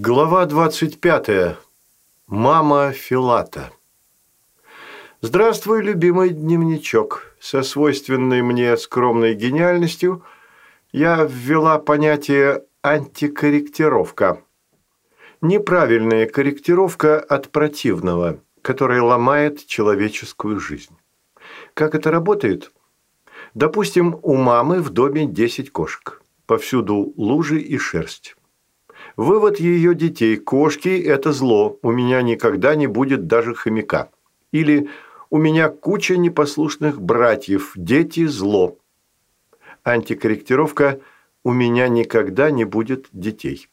Глава 25. Мама Филата. Здравствуй, любимый дневничок. Со свойственной мне скромной гениальностью я ввела понятие антикорректировка. Неправильная корректировка от противного, которая ломает человеческую жизнь. Как это работает? Допустим, у мамы в доме 10 кошек. Повсюду лужи и шерсть. Вывод ее детей – кошки – это зло, у меня никогда не будет даже хомяка. Или у меня куча непослушных братьев, дети – зло. Антикорректировка – у меня никогда не будет детей.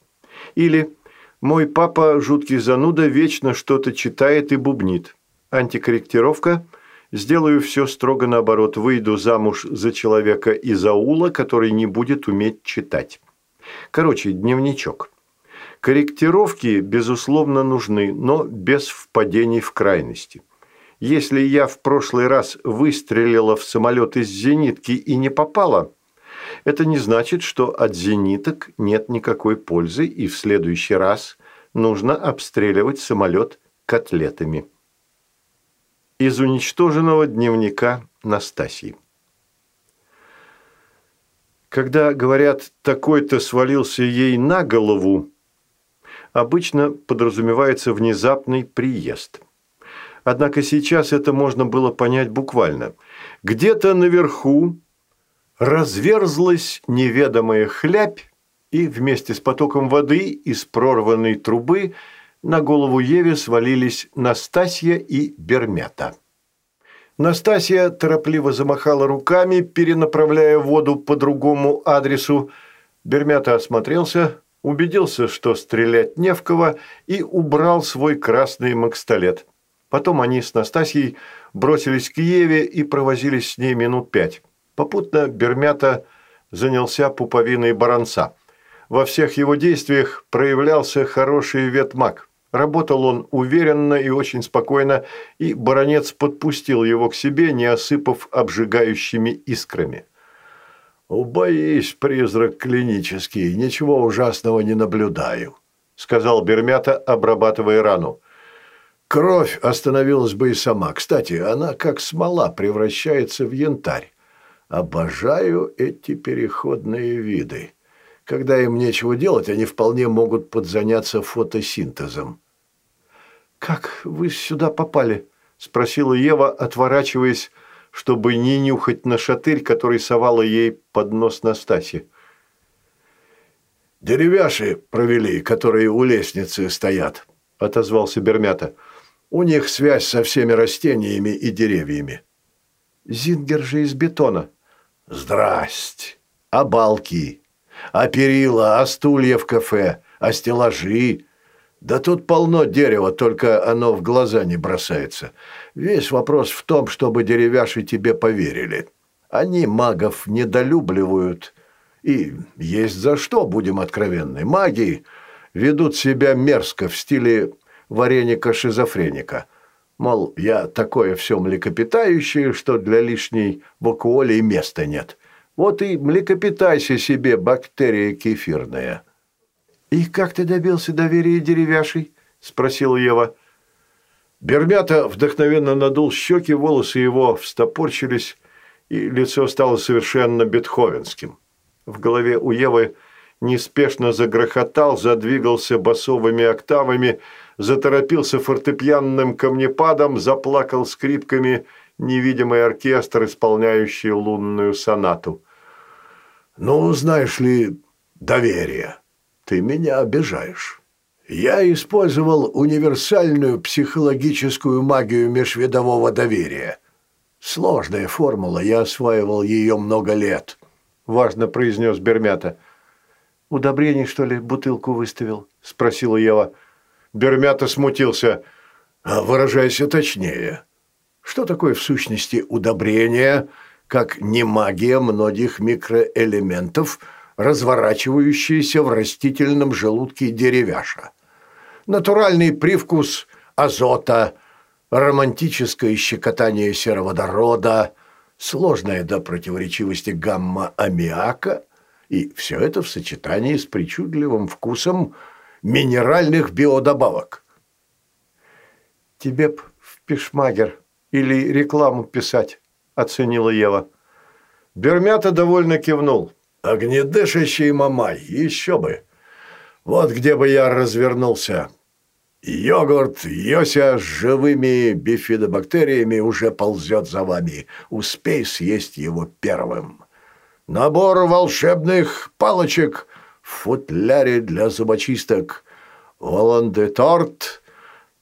Или мой папа, жуткий зануда, вечно что-то читает и бубнит. Антикорректировка – сделаю все строго наоборот, выйду замуж за человека из аула, который не будет уметь читать. Короче, дневничок – Корректировки, безусловно, нужны, но без впадений в крайности. Если я в прошлый раз выстрелила в самолет из зенитки и не попала, это не значит, что от зениток нет никакой пользы, и в следующий раз нужно обстреливать самолет котлетами. Из уничтоженного дневника Настасьи. Когда говорят «такой-то свалился ей на голову», обычно подразумевается внезапный приезд. Однако сейчас это можно было понять буквально. Где-то наверху разверзлась неведомая хлябь, и вместе с потоком воды из прорванной трубы на голову Еве свалились Настасья и Бермята. Настасья торопливо замахала руками, перенаправляя воду по другому адресу. Бермята осмотрелся, убедился, что стрелять не в кого, и убрал свой красный макстолет. Потом они с Настасьей бросились к Еве и провозились с ней минут пять. Попутно Бермята занялся пуповиной баранца. Во всех его действиях проявлялся хороший ветмаг. Работал он уверенно и очень спокойно, и баронец подпустил его к себе, не осыпав обжигающими искрами. «Убоись, призрак клинический, ничего ужасного не наблюдаю», – сказал Бермята, обрабатывая рану. «Кровь остановилась бы и сама. Кстати, она как смола превращается в янтарь. Обожаю эти переходные виды. Когда им нечего делать, они вполне могут подзаняться фотосинтезом». «Как вы сюда попали?» – спросила Ева, отворачиваясь чтобы не нюхать на шатырь, который совала ей под нос Настасья. «Деревяши провели, которые у лестницы стоят», – отозвался Бермята. «У них связь со всеми растениями и деревьями». «Зингер же из бетона». «Здрасте! А балки? А перила? А стулья в кафе? А стеллажи? Да тут полно дерева, только оно в глаза не бросается. Весь вопрос в том, чтобы деревяши тебе поверили. Они магов недолюбливают. И есть за что, будем откровенны. Маги ведут себя мерзко в стиле вареника-шизофреника. Мол, я такое все млекопитающее, что для лишней вакуолии места нет. Вот и млекопитайся себе, бактерия кефирная. «И как ты добился доверия деревяшей?» – спросила Ева. Бермята вдохновенно надул щеки, волосы его встопорчились, и лицо стало совершенно бетховенским. В голове у Евы неспешно загрохотал, задвигался басовыми октавами, заторопился фортепианным камнепадом, заплакал скрипками невидимый оркестр, исполняющий лунную сонату. «Ну, знаешь ли, доверие», ты меня обижаешь. Я использовал универсальную психологическую магию межвидового доверия. Сложная формула, я осваивал ее много лет», – важно произнес Бермята. «Удобрений, что ли, бутылку выставил?» – спросила Ева. Бермята смутился. «А выражайся точнее. Что такое в сущности удобрение, как не магия многих микроэлементов – разворачивающаяся в растительном желудке деревяша. Натуральный привкус азота, романтическое щекотание сероводорода, сложная до противоречивости гамма-аммиака, и все это в сочетании с причудливым вкусом минеральных биодобавок. «Тебе б в пешмагер или рекламу писать», – оценила Ева. Бермята довольно кивнул. «Огнедышащий мамай, еще бы! Вот где бы я развернулся. Йогурт Йося с живыми бифидобактериями уже ползет за вами. Успей съесть его первым. Набор волшебных палочек в футляре для зубочисток. Воланде-торт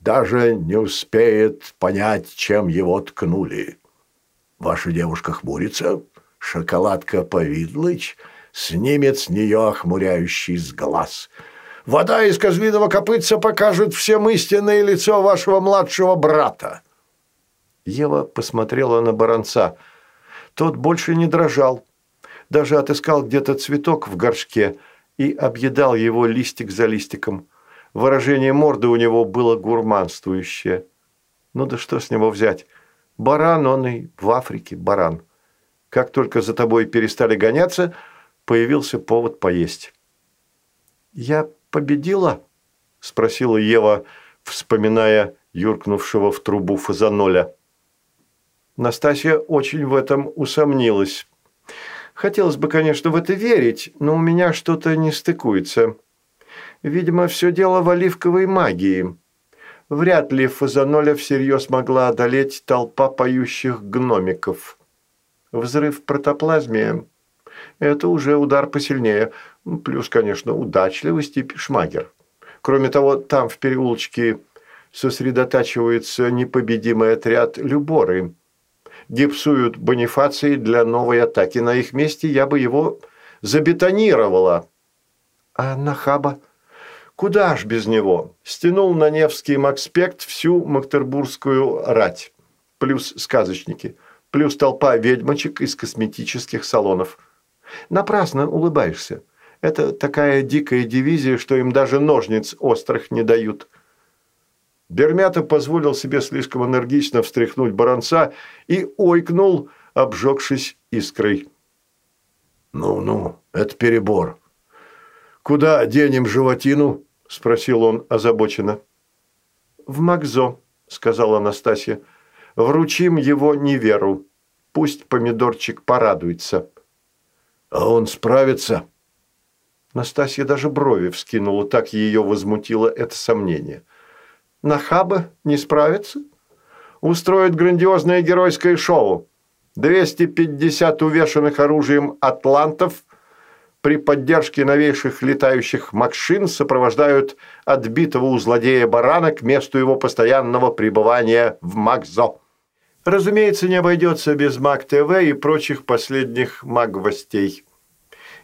даже не успеет понять, чем его ткнули. Ваша девушка хмурится, шоколадка Повидлыч снимет с нее охмуряющий с глаз – Вода из козлиного копытца покажет всем истинное лицо вашего младшего брата». Ева посмотрела на баронца. Тот больше не дрожал. Даже отыскал где-то цветок в горшке и объедал его листик за листиком. Выражение морды у него было гурманствующее. Ну да что с него взять? Баран он и в Африке баран. Как только за тобой перестали гоняться, появился повод поесть. Я победила?» – спросила Ева, вспоминая юркнувшего в трубу фазаноля. Настасья очень в этом усомнилась. Хотелось бы, конечно, в это верить, но у меня что-то не стыкуется. Видимо, все дело в оливковой магии. Вряд ли Фазаноля всерьез могла одолеть толпа поющих гномиков. Взрыв в протоплазме – это уже удар посильнее – Плюс, конечно, удачливость и пешмагер. Кроме того, там в переулочке сосредотачивается непобедимый отряд Люборы. Гипсуют бонифации для новой атаки. На их месте я бы его забетонировала. А Нахаба? Куда ж без него? Стянул на Невский Макспект всю Мактербургскую рать. Плюс сказочники. Плюс толпа ведьмочек из косметических салонов. Напрасно улыбаешься. Это такая дикая дивизия, что им даже ножниц острых не дают. Бермята позволил себе слишком энергично встряхнуть баронца и ойкнул, обжегшись искрой. «Ну-ну, это перебор. Куда денем животину?» – спросил он озабоченно. «В Макзо», – сказала Анастасия. «Вручим его неверу. Пусть помидорчик порадуется». «А он справится?» Настасья даже брови вскинула, так ее возмутило это сомнение. «Нахаба не справится? Устроит грандиозное геройское шоу. 250 увешанных оружием атлантов при поддержке новейших летающих машин сопровождают отбитого у злодея барана к месту его постоянного пребывания в Макзо. Разумеется, не обойдется без Мак-ТВ и прочих последних магвостей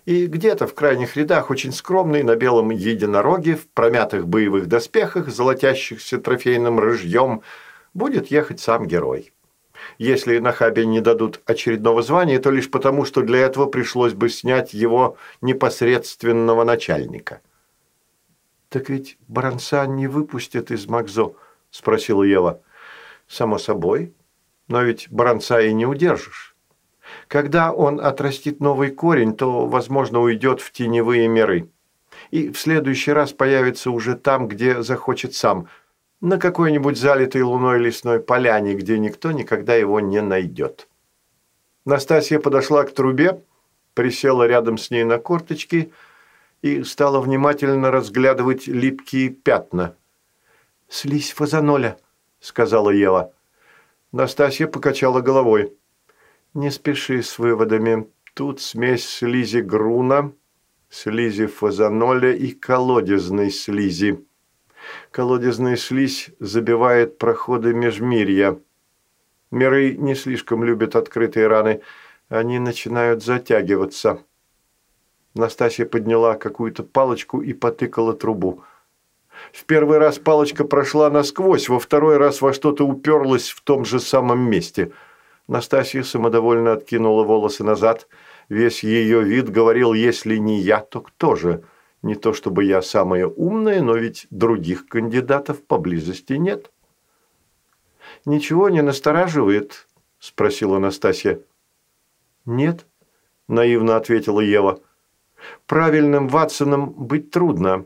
и где-то в крайних рядах очень скромный на белом единороге в промятых боевых доспехах, золотящихся трофейным рыжьем, будет ехать сам герой. Если на не дадут очередного звания, то лишь потому, что для этого пришлось бы снять его непосредственного начальника. «Так ведь Баранца не выпустят из Макзо?» – спросила Ева. «Само собой. Но ведь Баранца и не удержишь». Когда он отрастит новый корень, то, возможно, уйдет в теневые миры. И в следующий раз появится уже там, где захочет сам, на какой-нибудь залитой луной лесной поляне, где никто никогда его не найдет. Настасья подошла к трубе, присела рядом с ней на корточки и стала внимательно разглядывать липкие пятна. «Слизь фазаноля», – сказала Ева. Настасья покачала головой. Не спеши с выводами. Тут смесь слизи груна, слизи фазаноля и колодезной слизи. Колодезная слизь забивает проходы межмирья. Миры не слишком любят открытые раны. Они начинают затягиваться. Настасья подняла какую-то палочку и потыкала трубу. В первый раз палочка прошла насквозь, во второй раз во что-то уперлась в том же самом месте – Настасья самодовольно откинула волосы назад. Весь ее вид говорил, если не я, то кто же? Не то чтобы я самая умная, но ведь других кандидатов поблизости нет. «Ничего не настораживает?» – спросила Настасья. «Нет», – наивно ответила Ева. «Правильным Ватсоном быть трудно.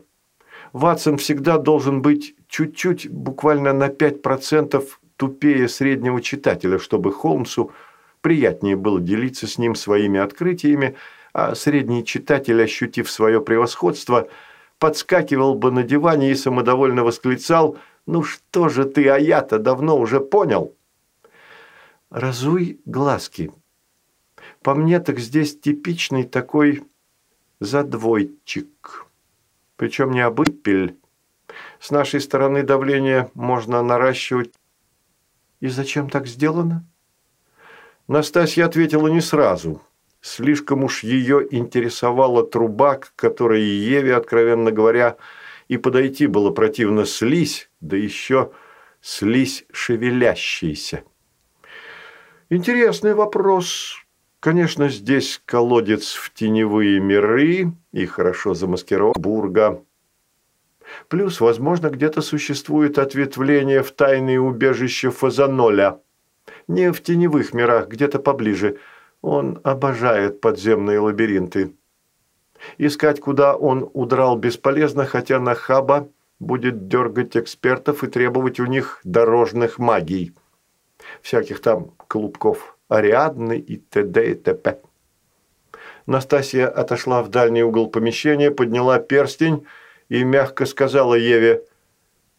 Ватсон всегда должен быть чуть-чуть, буквально на 5% тупее среднего читателя, чтобы Холмсу приятнее было делиться с ним своими открытиями, а средний читатель, ощутив свое превосходство, подскакивал бы на диване и самодовольно восклицал «Ну что же ты, а я-то давно уже понял!» «Разуй глазки. По мне так здесь типичный такой задвойчик. Причем не обыпель. С нашей стороны давление можно наращивать. И зачем так сделано? Настасья ответила не сразу. Слишком уж ее интересовала труба, к которой Еве, откровенно говоря, и подойти было противно слизь, да еще слизь шевелящаяся. Интересный вопрос. Конечно, здесь колодец в теневые миры и хорошо замаскирован бурга. Плюс, возможно, где-то существует ответвление в тайные убежища Фазаноля. Не в теневых мирах, где-то поближе. Он обожает подземные лабиринты. Искать, куда он удрал, бесполезно, хотя Нахаба будет дергать экспертов и требовать у них дорожных магий. Всяких там клубков. Ариадны и т.д. и т.п. Настасья отошла в дальний угол помещения, подняла перстень и мягко сказала Еве,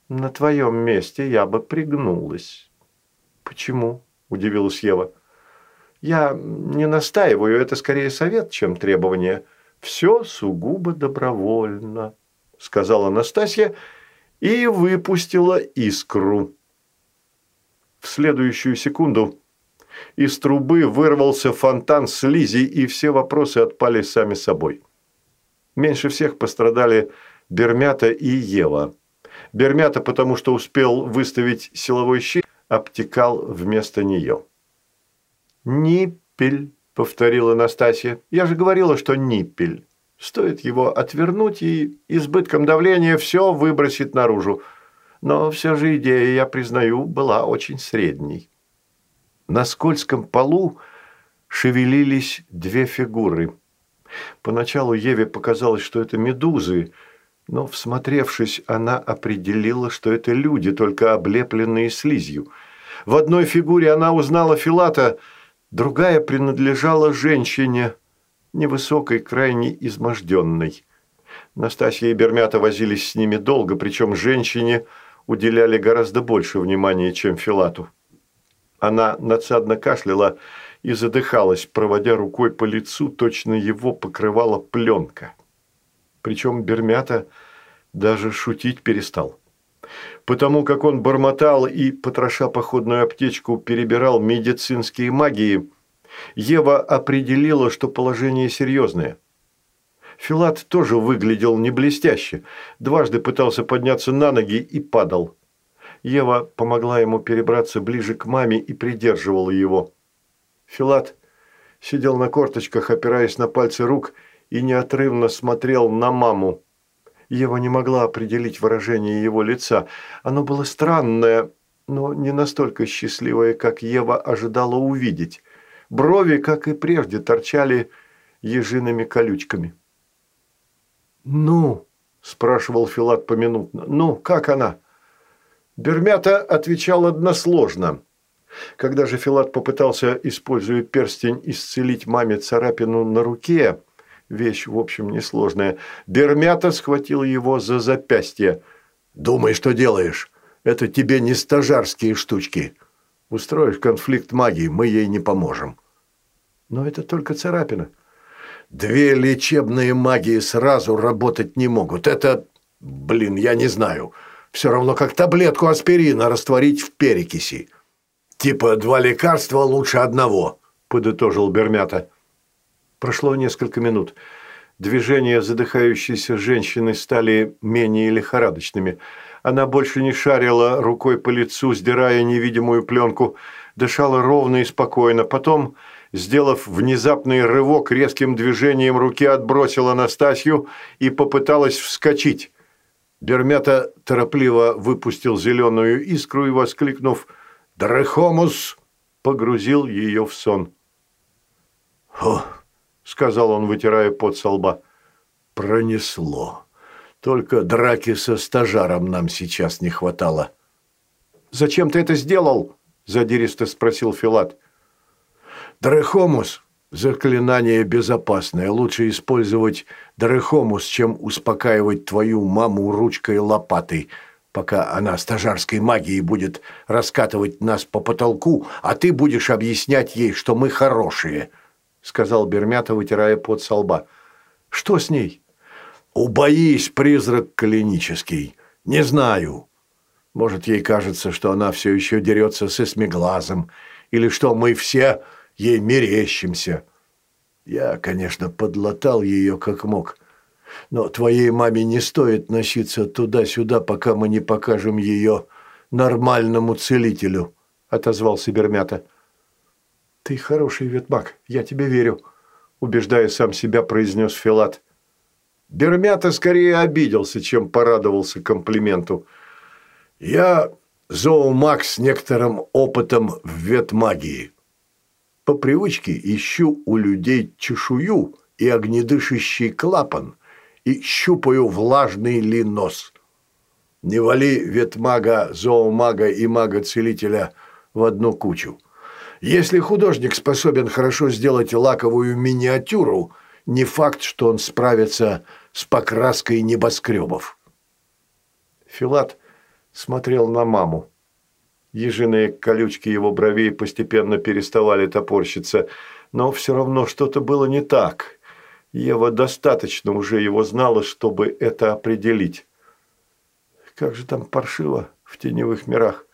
«На твоем месте я бы пригнулась». «Почему?» – удивилась Ева. «Я не настаиваю, это скорее совет, чем требование. Все сугубо добровольно», – сказала Настасья и выпустила искру. В следующую секунду из трубы вырвался фонтан слизи, и все вопросы отпали сами собой. Меньше всех пострадали Бермята и Ева. Бермята, потому что успел выставить силовой щит, обтекал вместо нее. «Ниппель», – повторила Настасья. «Я же говорила, что ниппель. Стоит его отвернуть, и избытком давления все выбросит наружу. Но все же идея, я признаю, была очень средней». На скользком полу шевелились две фигуры. Поначалу Еве показалось, что это медузы, но, всмотревшись, она определила, что это люди, только облепленные слизью. В одной фигуре она узнала Филата, другая принадлежала женщине, невысокой, крайне изможденной. Настасья и Бермята возились с ними долго, причем женщине уделяли гораздо больше внимания, чем Филату. Она надсадно кашляла и задыхалась, проводя рукой по лицу, точно его покрывала пленка. Причем Бермята даже шутить перестал. Потому как он бормотал и, потроша походную аптечку, перебирал медицинские магии, Ева определила, что положение серьезное. Филат тоже выглядел не блестяще, дважды пытался подняться на ноги и падал. Ева помогла ему перебраться ближе к маме и придерживала его. Филат сидел на корточках, опираясь на пальцы рук, и неотрывно смотрел на маму. Ева не могла определить выражение его лица. Оно было странное, но не настолько счастливое, как Ева ожидала увидеть. Брови, как и прежде, торчали ежиными колючками. «Ну?» – спрашивал Филат поминутно. «Ну, как она?» Бермята отвечал односложно. Когда же Филат попытался, используя перстень, исцелить маме царапину на руке, вещь, в общем, несложная, Бермята схватил его за запястье. «Думай, что делаешь. Это тебе не стажарские штучки. Устроишь конфликт магии, мы ей не поможем». «Но это только царапина». «Две лечебные магии сразу работать не могут. Это, блин, я не знаю». Все равно как таблетку аспирина растворить в перекиси. Типа два лекарства лучше одного, подытожил Бермята. Прошло несколько минут. Движения задыхающейся женщины стали менее лихорадочными. Она больше не шарила рукой по лицу, сдирая невидимую пленку, дышала ровно и спокойно. Потом, сделав внезапный рывок, резким движением руки отбросила Настасью и попыталась вскочить. Дермята торопливо выпустил зеленую искру и, воскликнув «Дрехомус!», погрузил ее в сон. «О!» – сказал он, вытирая пот со лба. «Пронесло. Только драки со стажаром нам сейчас не хватало. «Зачем ты это сделал?» – задиристо спросил Филат. «Дрехомус – заклинание безопасное. Лучше использовать дрехомус, чем успокаивать твою маму ручкой-лопатой, пока она стажарской магией будет раскатывать нас по потолку, а ты будешь объяснять ей, что мы хорошие», – сказал Бермята, вытирая пот со лба. «Что с ней?» «Убоись, призрак клинический. Не знаю. Может, ей кажется, что она все еще дерется с эсмиглазом, или что мы все ей мерещимся. Я, конечно, подлатал ее как мог, но твоей маме не стоит носиться туда-сюда, пока мы не покажем ее нормальному целителю», – отозвался Бермята. «Ты хороший ветмак, я тебе верю», – убеждая сам себя, произнес Филат. Бермята скорее обиделся, чем порадовался комплименту – я зоомаг с некоторым опытом в ветмагии. По привычке ищу у людей чешую и огнедышащий клапан и щупаю влажный ли нос. Не вали ветмага, зоомага и мага-целителя в одну кучу. Если художник способен хорошо сделать лаковую миниатюру, не факт, что он справится с покраской небоскребов. Филат – смотрел на маму. Ежиные колючки его бровей постепенно переставали топорщиться, но все равно что-то было не так. Ева достаточно уже его знала, чтобы это определить. Как же там паршиво в теневых мирах.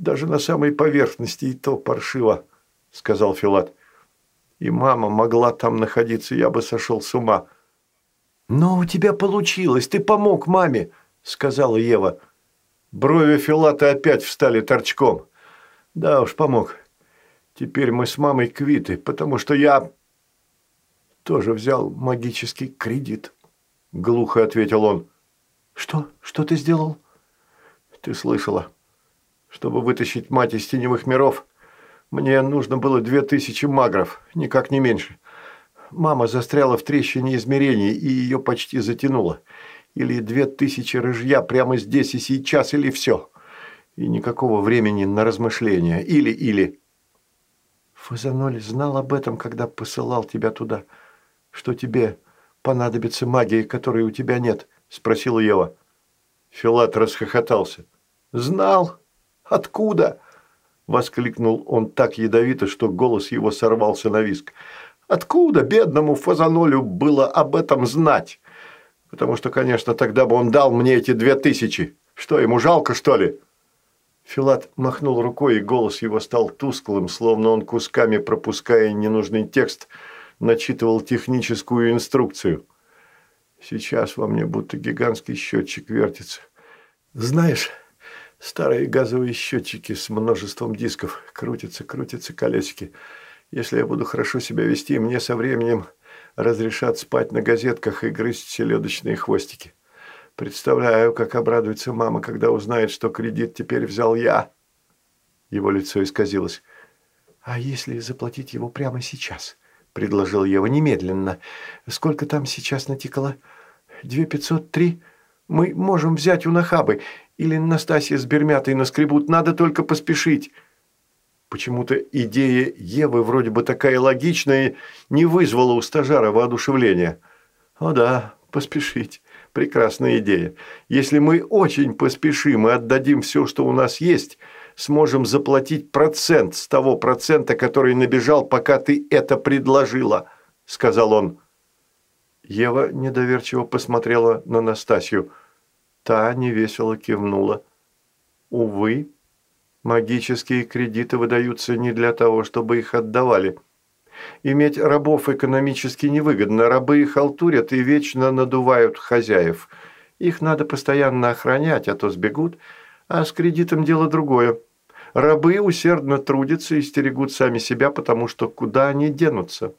Даже на самой поверхности и то паршиво, сказал Филат. И мама могла там находиться, я бы сошел с ума. «Но у тебя получилось, ты помог маме», – сказала Ева. Брови Филата опять встали торчком. Да уж, помог. Теперь мы с мамой квиты, потому что я тоже взял магический кредит. Глухо ответил он. Что? Что ты сделал? Ты слышала. Чтобы вытащить мать из теневых миров, мне нужно было две тысячи магров, никак не меньше. Мама застряла в трещине измерений, и ее почти затянуло. Или две тысячи рыжья прямо здесь и сейчас, или все. И никакого времени на размышления. Или-или. Фазаноль знал об этом, когда посылал тебя туда. Что тебе понадобится магия, которой у тебя нет? Спросила Ева. Филат расхохотался. «Знал? Откуда?» Воскликнул он так ядовито, что голос его сорвался на виск. «Откуда бедному Фазанолю было об этом знать?» Потому что, конечно, тогда бы он дал мне эти две тысячи. Что, ему жалко, что ли?» Филат махнул рукой, и голос его стал тусклым, словно он кусками пропуская ненужный текст, начитывал техническую инструкцию. Сейчас во мне будто гигантский счетчик вертится. Знаешь, старые газовые счетчики с множеством дисков. Крутятся, крутятся колесики. Если я буду хорошо себя вести, мне со временем разрешат спать на газетках и грызть селедочные хвостики. Представляю, как обрадуется мама, когда узнает, что кредит теперь взял я. Его лицо исказилось. «А если заплатить его прямо сейчас?» – предложил Ева немедленно. «Сколько там сейчас натикало? Две пятьсот три? Мы можем взять у Нахабы. Или Настасья с Бермятой наскребут. Надо только поспешить». Почему-то идея Евы, вроде бы такая логичная, не вызвала у стажара воодушевления. О да, поспешить. Прекрасная идея. Если мы очень поспешим и отдадим все, что у нас есть, сможем заплатить процент с того процента, который набежал, пока ты это предложила», – сказал он. Ева недоверчиво посмотрела на Настасью. Та невесело кивнула. «Увы, Магические кредиты выдаются не для того, чтобы их отдавали. Иметь рабов экономически невыгодно. Рабы их халтурят и вечно надувают хозяев. Их надо постоянно охранять, а то сбегут. А с кредитом дело другое. Рабы усердно трудятся и стерегут сами себя, потому что куда они денутся?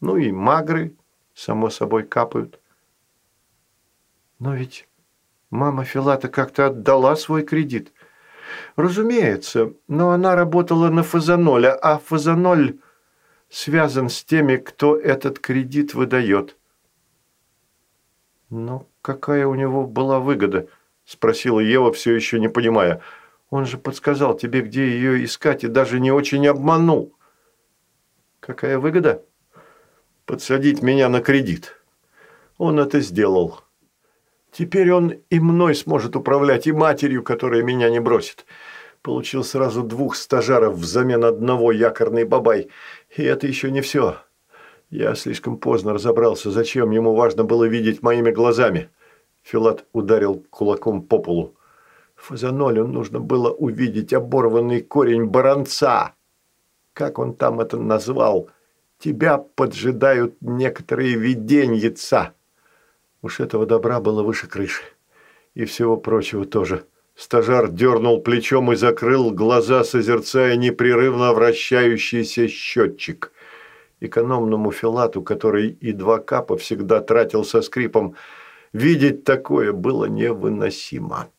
Ну и магры, само собой, капают. Но ведь мама Филата как-то отдала свой кредит. Разумеется, но она работала на Фазаноля, а Фазаноль связан с теми, кто этот кредит выдает. Но какая у него была выгода?» – спросила Ева, все еще не понимая. «Он же подсказал тебе, где ее искать, и даже не очень обманул». «Какая выгода?» «Подсадить меня на кредит. Он это сделал. Теперь он и мной сможет управлять, и матерью, которая меня не бросит. Получил сразу двух стажаров взамен одного якорный бабай. И это еще не все. Я слишком поздно разобрался, зачем ему важно было видеть моими глазами. Филат ударил кулаком по полу. Фазанолю нужно было увидеть оборванный корень баранца. Как он там это назвал? Тебя поджидают некоторые виденьица. Уж этого добра было выше крыши. И всего прочего тоже. Стажар дернул плечом и закрыл глаза, созерцая непрерывно вращающийся счетчик. Экономному Филату, который и два капа всегда тратил со скрипом, видеть такое было невыносимо.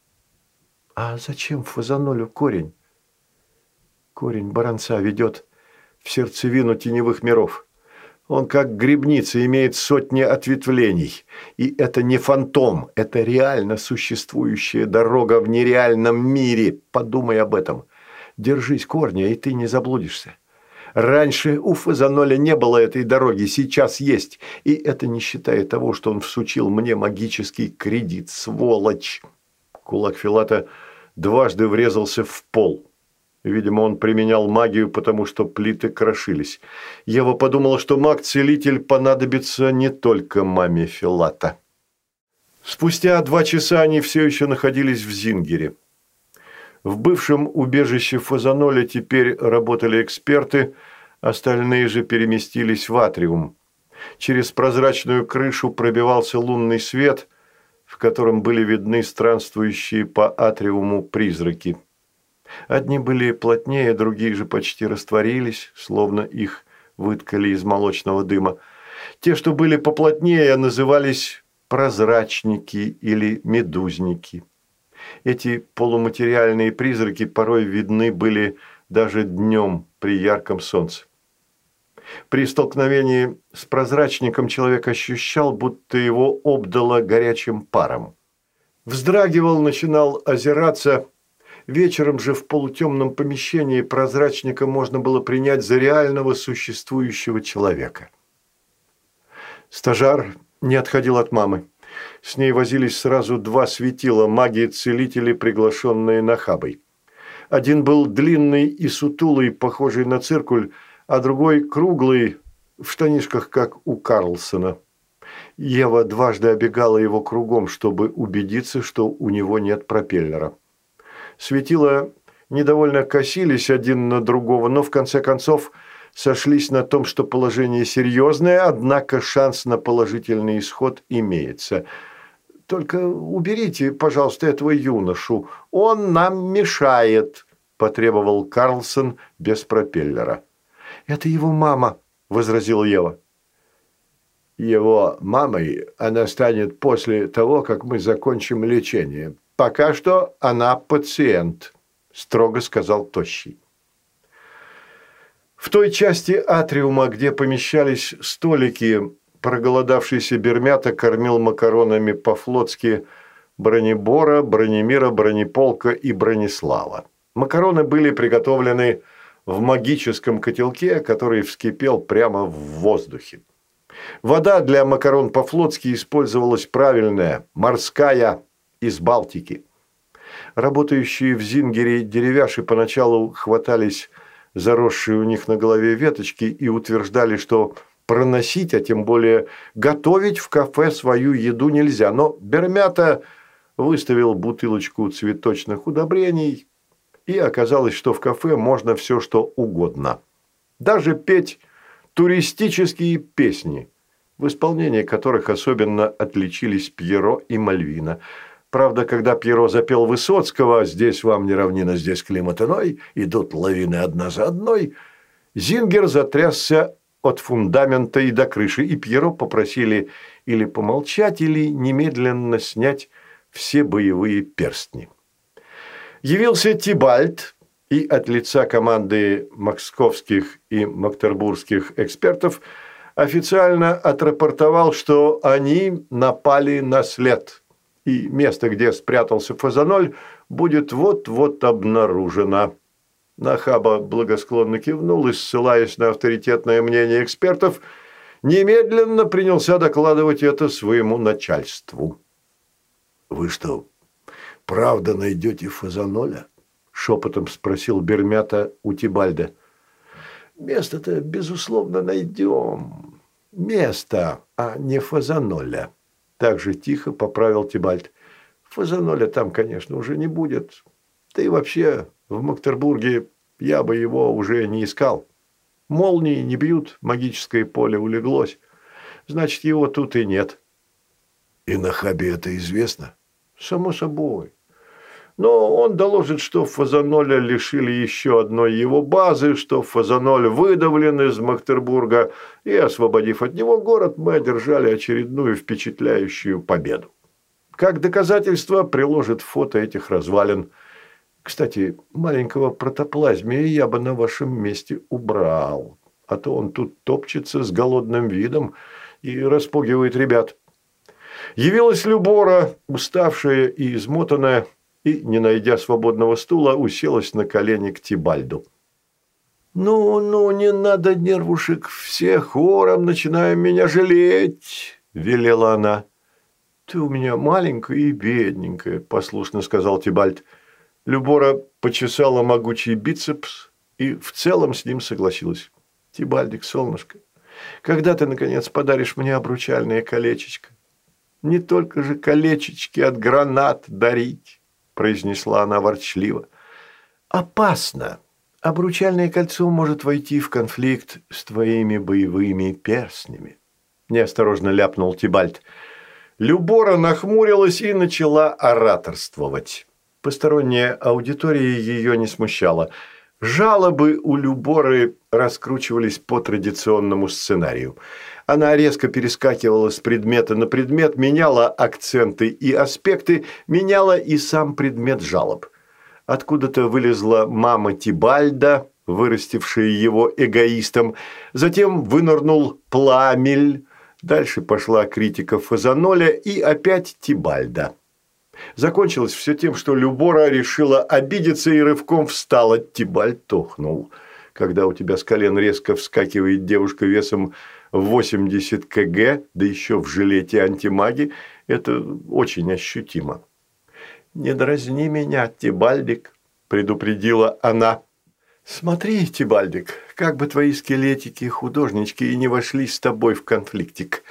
А зачем Фазанолю корень? Корень баранца ведет в сердцевину теневых миров. Он как грибница имеет сотни ответвлений. И это не фантом, это реально существующая дорога в нереальном мире. Подумай об этом. Держись корня, и ты не заблудишься. Раньше у Фазаноля не было этой дороги, сейчас есть. И это не считая того, что он всучил мне магический кредит, сволочь. Кулак Филата дважды врезался в пол. Видимо, он применял магию, потому что плиты крошились. Ева подумала, что маг-целитель понадобится не только маме Филата. Спустя два часа они все еще находились в Зингере. В бывшем убежище Фазаноля теперь работали эксперты, остальные же переместились в атриум. Через прозрачную крышу пробивался лунный свет, в котором были видны странствующие по атриуму призраки. Одни были плотнее, другие же почти растворились, словно их выткали из молочного дыма. Те, что были поплотнее, назывались прозрачники или медузники. Эти полуматериальные призраки порой видны были даже днем при ярком солнце. При столкновении с прозрачником человек ощущал, будто его обдало горячим паром. Вздрагивал, начинал озираться – Вечером же в полутемном помещении прозрачника можно было принять за реального существующего человека. Стажар не отходил от мамы. С ней возились сразу два светила магии-целители, приглашенные Нахабой. Один был длинный и сутулый, похожий на циркуль, а другой круглый, в штанишках, как у Карлсона. Ева дважды обегала его кругом, чтобы убедиться, что у него нет пропеллера. Светила недовольно косились один на другого, но в конце концов сошлись на том, что положение серьезное, однако шанс на положительный исход имеется. «Только уберите, пожалуйста, этого юношу. Он нам мешает», – потребовал Карлсон без пропеллера. «Это его мама», – возразила Ева. «Его мамой она станет после того, как мы закончим лечение», «Пока что она пациент», – строго сказал Тощий. В той части атриума, где помещались столики, проголодавшийся Бермята кормил макаронами по-флотски бронебора, бронемира, бронеполка и бронеслава. Макароны были приготовлены в магическом котелке, который вскипел прямо в воздухе. Вода для макарон по-флотски использовалась правильная, морская, из Балтики. Работающие в Зингере деревяши поначалу хватались заросшие у них на голове веточки и утверждали, что проносить, а тем более готовить в кафе свою еду нельзя. Но Бермята выставил бутылочку цветочных удобрений, и оказалось, что в кафе можно все, что угодно. Даже петь туристические песни, в исполнении которых особенно отличились Пьеро и Мальвина – Правда, когда Пьеро запел Высоцкого «Здесь вам не равнина, здесь климат иной, идут лавины одна за одной», Зингер затрясся от фундамента и до крыши, и Пьеро попросили или помолчать, или немедленно снять все боевые перстни. Явился Тибальт, и от лица команды московских и мактербургских экспертов официально отрапортовал, что они напали на след. И место, где спрятался Фазаноль, будет вот-вот обнаружено. Нахаба благосклонно кивнул и, ссылаясь на авторитетное мнение экспертов, немедленно принялся докладывать это своему начальству. «Вы что, правда найдете Фазаноля?» – шепотом спросил Бермята у Тибальда. «Место-то, безусловно, найдем. Место, а не Фазаноля». Так же тихо поправил Тибальд. «Фазаноля там, конечно, уже не будет. Да и вообще, в Мактербурге я бы его уже не искал. Молнии не бьют, магическое поле улеглось. Значит, его тут и нет». «И на Хабе это известно?» «Само собой. Но он доложит, что Фазаноля лишили еще одной его базы, что Фазаноль выдавлен из Мактербурга, и, освободив от него город, мы одержали очередную впечатляющую победу. Как доказательство приложит фото этих развалин. Кстати, маленького протоплазмия я бы на вашем месте убрал, а то он тут топчется с голодным видом и распугивает ребят. Явилась Любора, уставшая и измотанная, и, не найдя свободного стула, уселась на колени к Тибальду. «Ну, ну, не надо нервушек, все хором начинаем меня жалеть», – велела она. «Ты у меня маленькая и бедненькая», – послушно сказал Тибальд. Любора почесала могучий бицепс и в целом с ним согласилась. «Тибальдик, солнышко, когда ты, наконец, подаришь мне обручальное колечечко? Не только же колечечки от гранат дарить» произнесла она ворчливо. «Опасно. Обручальное кольцо может войти в конфликт с твоими боевыми перстнями», – неосторожно ляпнул Тибальт. Любора нахмурилась и начала ораторствовать. Посторонняя аудитория ее не смущала. Жалобы у Люборы раскручивались по традиционному сценарию. Она резко перескакивала с предмета на предмет, меняла акценты и аспекты, меняла и сам предмет жалоб. Откуда-то вылезла мама Тибальда, вырастившая его эгоистом, затем вынырнул Пламель, дальше пошла критика Фазаноля и опять Тибальда. Закончилось все тем, что Любора решила обидеться и рывком встала. Тибальд тухнул. Когда у тебя с колен резко вскакивает девушка весом 80 кг, да еще в жилете антимаги, это очень ощутимо. «Не дразни меня, Тибальдик», – предупредила она. «Смотри, Тибальдик, как бы твои скелетики-художнички и не вошли с тобой в конфликтик.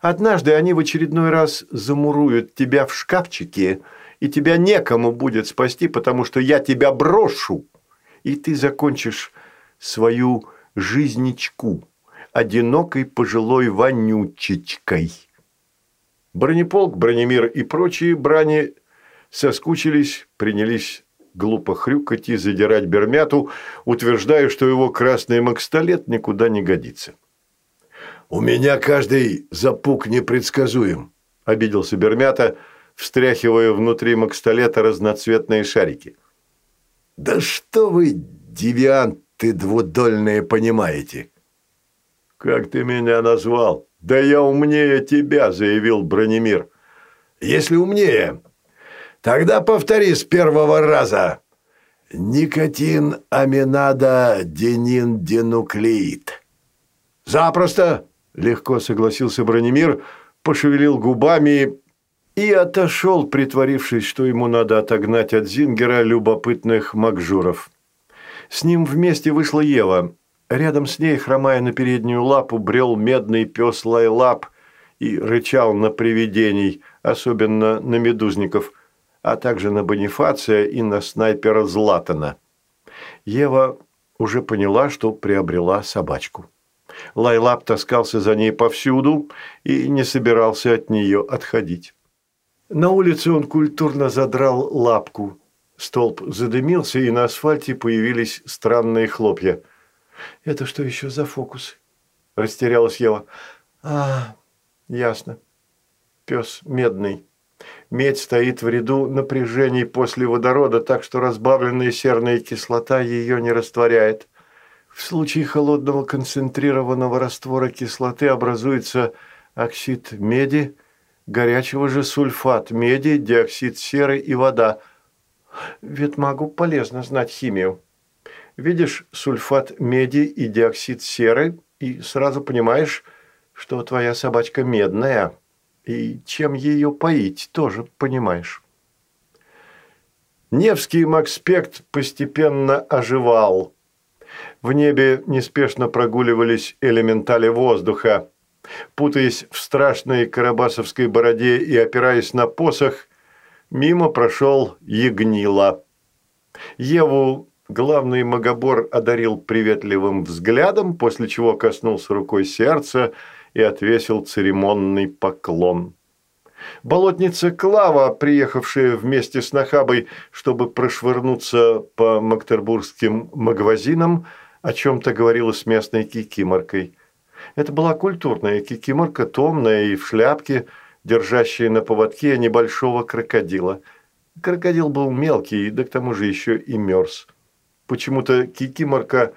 Однажды они в очередной раз замуруют тебя в шкафчике, и тебя некому будет спасти, потому что я тебя брошу, и ты закончишь свою жизничку» одинокой пожилой вонючечкой. Бронеполк, Бронемир и прочие брани соскучились, принялись глупо хрюкать и задирать Бермяту, утверждая, что его красный макстолет никуда не годится. «У меня каждый запук непредсказуем», – обиделся Бермята, встряхивая внутри макстолета разноцветные шарики. «Да что вы, девианты двудольные, понимаете?» «Как ты меня назвал?» «Да я умнее тебя», – заявил Бронемир. «Если умнее, тогда повтори с первого раза. Никотин аминада денин денуклеид». «Запросто», – легко согласился Бронемир, пошевелил губами и отошел, притворившись, что ему надо отогнать от Зингера любопытных макжуров. С ним вместе вышла Ева – Рядом с ней, хромая на переднюю лапу, брел медный пес Лайлап и рычал на привидений, особенно на медузников, а также на Бонифация и на снайпера Златана. Ева уже поняла, что приобрела собачку. Лайлап таскался за ней повсюду и не собирался от нее отходить. На улице он культурно задрал лапку. Столб задымился, и на асфальте появились странные хлопья – это что еще за фокус? Растерялась Ева. А, ясно. Пес медный. Медь стоит в ряду напряжений после водорода, так что разбавленная серная кислота ее не растворяет. В случае холодного концентрированного раствора кислоты образуется оксид меди, горячего же сульфат меди, диоксид серы и вода. Ветмагу полезно знать химию. Видишь сульфат меди и диоксид серы, и сразу понимаешь, что твоя собачка медная, и чем ее поить, тоже понимаешь. Невский Макспект постепенно оживал. В небе неспешно прогуливались элементали воздуха. Путаясь в страшной карабасовской бороде и опираясь на посох, мимо прошел Ягнила. Еву главный магобор одарил приветливым взглядом, после чего коснулся рукой сердца и отвесил церемонный поклон. Болотница Клава, приехавшая вместе с Нахабой, чтобы прошвырнуться по Мактербургским магазинам, о чем-то говорила с местной кикиморкой. Это была культурная кикиморка, томная и в шляпке, держащая на поводке небольшого крокодила. Крокодил был мелкий, да к тому же еще и мерз. Почему-то кикиморка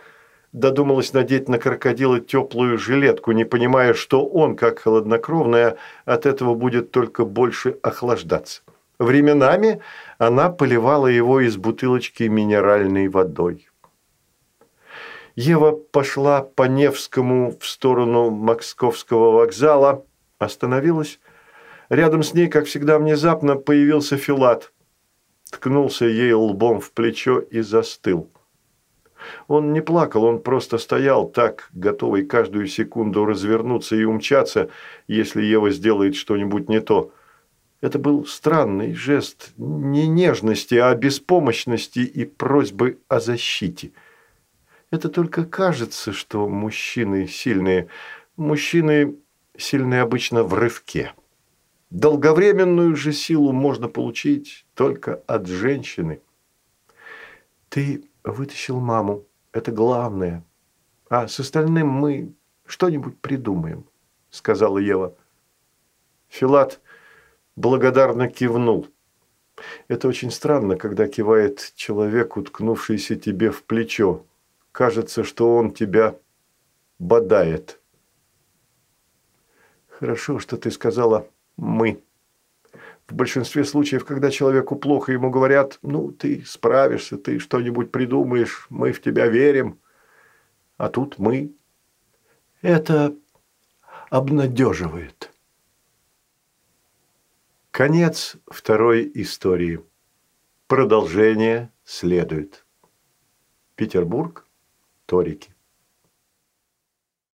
додумалась надеть на крокодила теплую жилетку, не понимая, что он, как холоднокровная, от этого будет только больше охлаждаться. Временами она поливала его из бутылочки минеральной водой. Ева пошла по Невскому в сторону Московского вокзала, остановилась. Рядом с ней, как всегда, внезапно появился Филат. Ткнулся ей лбом в плечо и застыл. Он не плакал, он просто стоял так, готовый каждую секунду развернуться и умчаться, если Ева сделает что-нибудь не то. Это был странный жест не нежности, а беспомощности и просьбы о защите. Это только кажется, что мужчины сильные. Мужчины сильные обычно в рывке. Долговременную же силу можно получить только от женщины. Ты вытащил маму. Это главное. А с остальным мы что-нибудь придумаем, сказала Ева. Филат благодарно кивнул. Это очень странно, когда кивает человек, уткнувшийся тебе в плечо. Кажется, что он тебя бодает. Хорошо, что ты сказала «мы». В большинстве случаев, когда человеку плохо, ему говорят, ну, ты справишься, ты что-нибудь придумаешь, мы в тебя верим. А тут мы. Это обнадеживает. Конец второй истории. Продолжение следует. Петербург. Торики.